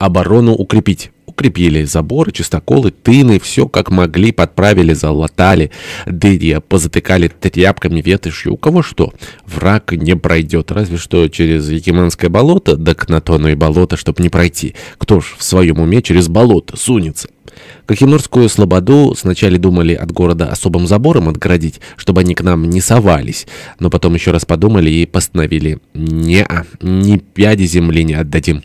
Оборону укрепить. Укрепили заборы, чистоколы, тыны, все как могли, подправили, залатали, дырья позатыкали тряпками, ветошью, у кого что. Враг не пройдет, разве что через Якиманское болото, да к на то и болото, чтоб не пройти. Кто ж в своем уме через болото сунется? Кахимурскую слободу сначала думали от города особым забором отгородить, чтобы они к нам не совались, но потом еще раз подумали и постановили «Не-а, ни пяди земли не отдадим».